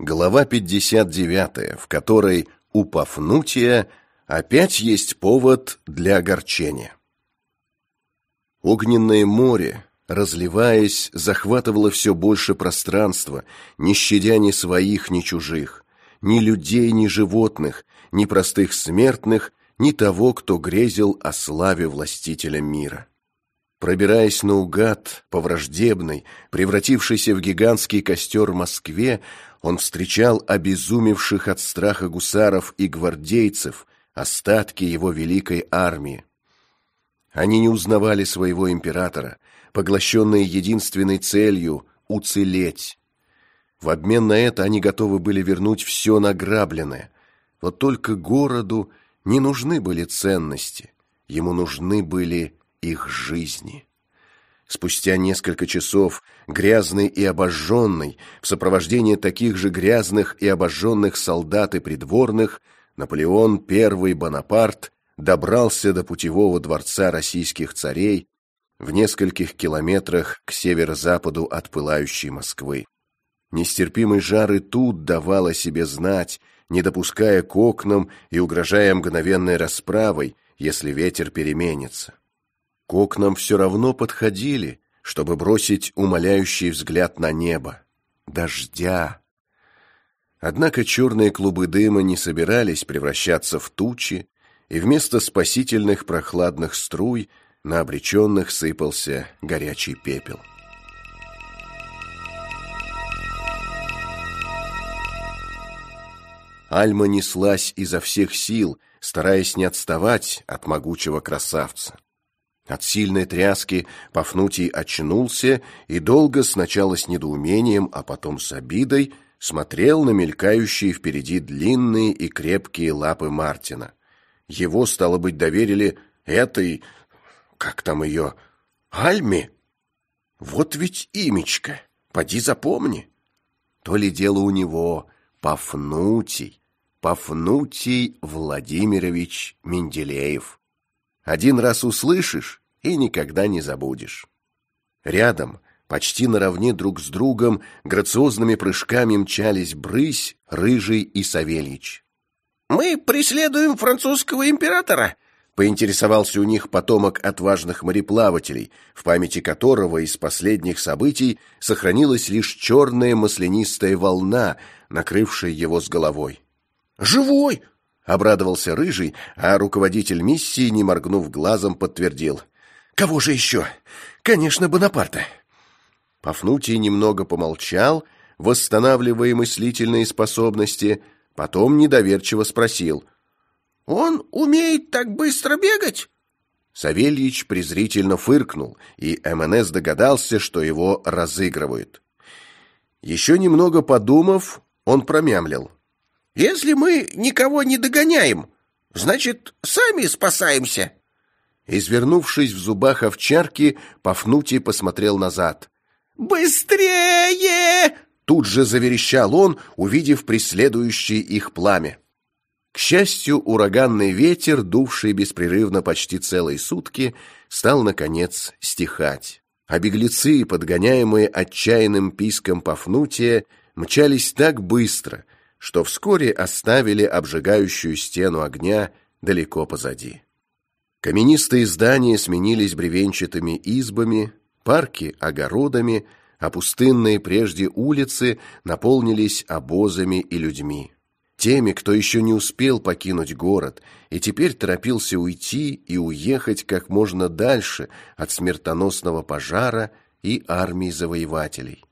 Глава 59, в которой у Пафнутия опять есть повод для огорчения. Огненное море, разливаясь, захватывало все больше пространства, не щадя ни своих, ни чужих, ни людей, ни животных, ни простых смертных, ни того, кто грезил о славе властителя мира. Пробираясь наугад по враждебной, превратившейся в гигантский костер Москве, он встречал обезумевших от страха гусаров и гвардейцев, остатки его великой армии. Они не узнавали своего императора, поглощенные единственной целью – уцелеть. В обмен на это они готовы были вернуть все награбленное. Вот только городу не нужны были ценности, ему нужны были их жизни. Спустя несколько часов, грязный и обожженный, в сопровождении таких же грязных и обожженных солдат и придворных, Наполеон I Бонапарт добрался до путевого дворца российских царей в нескольких километрах к северо-западу от пылающей Москвы. Нестерпимый жар и тут давал о себе знать, не допуская к окнам и угрожая мгновенной расправой, если ветер переменится. К окнам все равно подходили, чтобы бросить умоляющий взгляд на небо. Дождя. Однако черные клубы дыма не собирались превращаться в тучи, и вместо спасительных прохладных струй на обреченных сыпался горячий пепел. Альма неслась изо всех сил, стараясь не отставать от могучего красавца. От сильной тряски Пафнутий очнулся и долго сначала с недоумением, а потом с обидой смотрел на мелькающие впереди длинные и крепкие лапы Мартина. Его, стало быть, доверили этой... как там ее... Альме? Вот ведь имечко, поди запомни. То ли дело у него Пафнутий, Пафнутий Владимирович Менделеев. Один раз услышишь и никогда не забудешь. Рядом, почти наравне друг с другом, грациозными прыжками мчались Брысь, Рыжий и Савельич. «Мы преследуем французского императора», поинтересовался у них потомок отважных мореплавателей, в памяти которого из последних событий сохранилась лишь черная маслянистая волна, накрывшая его с головой. «Живой!» Обрадовался Рыжий, а руководитель миссии, не моргнув глазом, подтвердил. «Кого же еще? Конечно, Бонапарта!» Пафнутий немного помолчал, восстанавливая мыслительные способности, потом недоверчиво спросил. «Он умеет так быстро бегать?» Савельич презрительно фыркнул, и МНС догадался, что его разыгрывают. Еще немного подумав, он промямлил. Если мы никого не догоняем, значит, сами спасаемся. Извернувшись в зубах овчарки, Пафнутий посмотрел назад. «Быстрее!» Тут же заверещал он, увидев преследующее их пламя. К счастью, ураганный ветер, дувший беспрерывно почти целые сутки, стал, наконец, стихать. А беглецы, подгоняемые отчаянным писком Пафнутия, мчались так быстро, что вскоре оставили обжигающую стену огня далеко позади. Каменистые здания сменились бревенчатыми избами, парки – огородами, а пустынные прежде улицы наполнились обозами и людьми. Теми, кто еще не успел покинуть город и теперь торопился уйти и уехать как можно дальше от смертоносного пожара и армии завоевателей.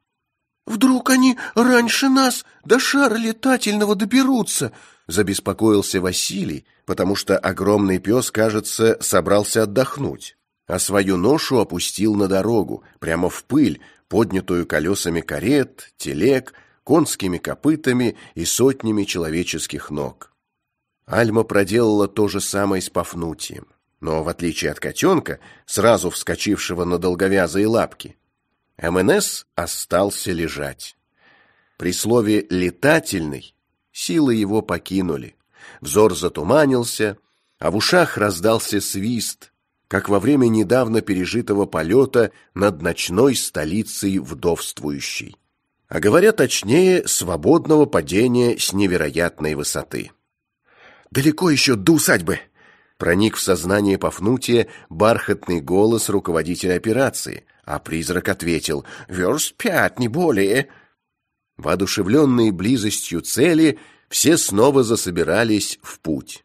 «Вдруг они раньше нас до шара летательного доберутся?» Забеспокоился Василий, потому что огромный пес, кажется, собрался отдохнуть, а свою ношу опустил на дорогу, прямо в пыль, поднятую колесами карет, телег, конскими копытами и сотнями человеческих ног. Альма проделала то же самое с Пафнутием, но, в отличие от котенка, сразу вскочившего на долговязые лапки, МНС остался лежать. При слове «летательный» силы его покинули. Взор затуманился, а в ушах раздался свист, как во время недавно пережитого полета над ночной столицей вдовствующей. а говоря точнее, свободного падения с невероятной высоты. «Далеко еще до усадьбы!» Проник в сознание Пафнутия бархатный голос руководителя операции, а призрак ответил «Верст пять, не более». Воодушевленные близостью цели, все снова засобирались в путь.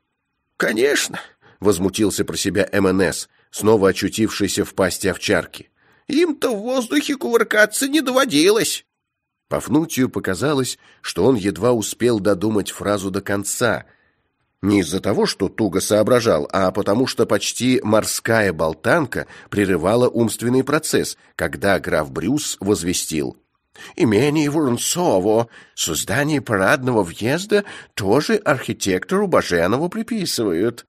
«Конечно!» — возмутился про себя МНС, снова очутившийся в пасти овчарки. «Им-то в воздухе кувыркаться не доводилось!» Пафнутию показалось, что он едва успел додумать фразу до конца. Не из-за того, что туго соображал, а потому что почти морская болтанка прерывала умственный процесс, когда граф Брюс возвестил. «Имение Воронцово, создание парадного въезда тоже архитектору Баженову приписывают».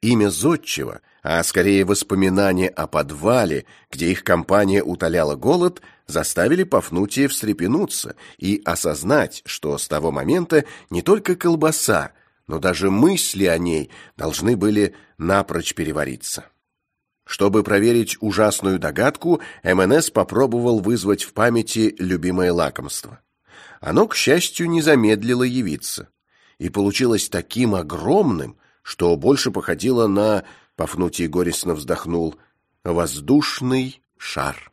Имя Зодчего, а скорее воспоминания о подвале, где их компания утоляла голод, заставили Пафнутия встрепенуться и осознать, что с того момента не только колбаса, но даже мысли о ней должны были напрочь перевариться. Чтобы проверить ужасную догадку, МНС попробовал вызвать в памяти любимое лакомство. Оно, к счастью, не замедлило явиться. И получилось таким огромным, что больше походило на, Пафнутий горестно вздохнул, воздушный шар.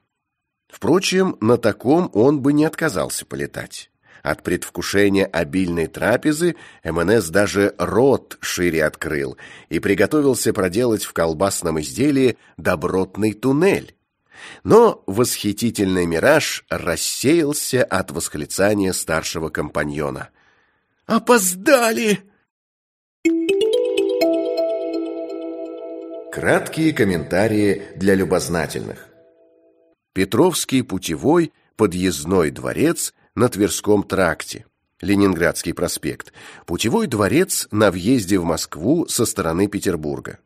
Впрочем, на таком он бы не отказался полетать. От предвкушения обильной трапезы МНС даже рот шире открыл и приготовился проделать в колбасном изделии добротный туннель. Но восхитительный мираж рассеялся от восклицания старшего компаньона. «Опоздали!» Краткие комментарии для любознательных. Петровский путевой подъездной дворец на Тверском тракте. Ленинградский проспект. Путевой дворец на въезде в Москву со стороны Петербурга.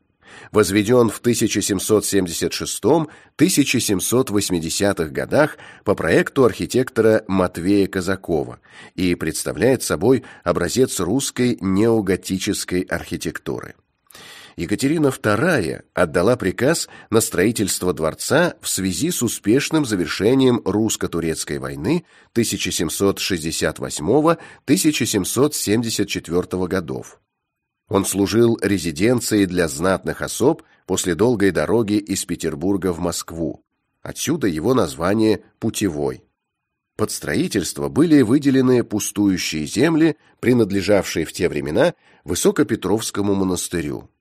Возведен в 1776-1780-х годах по проекту архитектора Матвея Казакова и представляет собой образец русской неоготической архитектуры. Екатерина II отдала приказ на строительство дворца в связи с успешным завершением русско-турецкой войны 1768-1774 годов. Он служил резиденцией для знатных особ после долгой дороги из Петербурга в Москву. Отсюда его название «Путевой». Под строительство были выделены пустующие земли, принадлежавшие в те времена Высокопетровскому монастырю.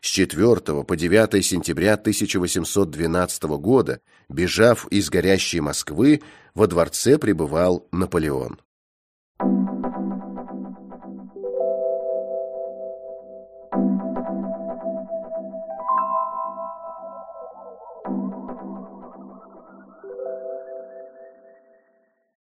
С 4 по 9 сентября 1812 года, бежав из горящей Москвы, во дворце пребывал Наполеон.